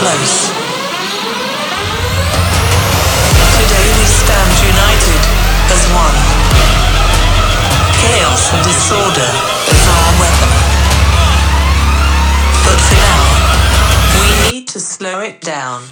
close. Today we stand united as one. Chaos and disorder is our weapon. But for now, we need to slow it down.